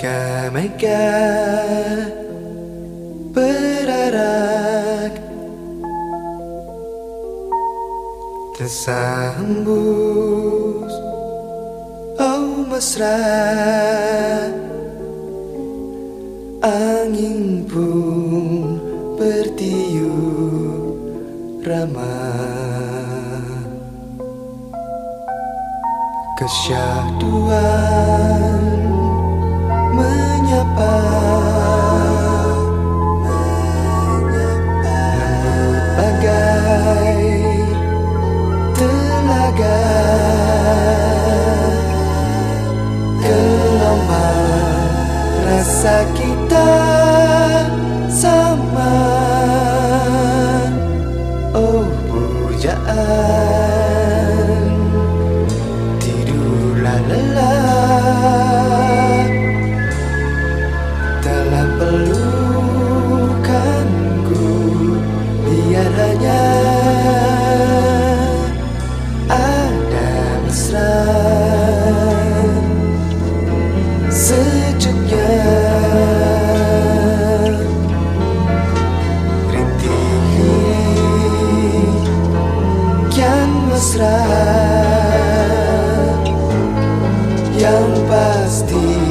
Mega-mega berarak. Tersambus Oh mesra. Angin pun bertiup ramah. Kesyahduan earth. Kian mesra. Yang pasti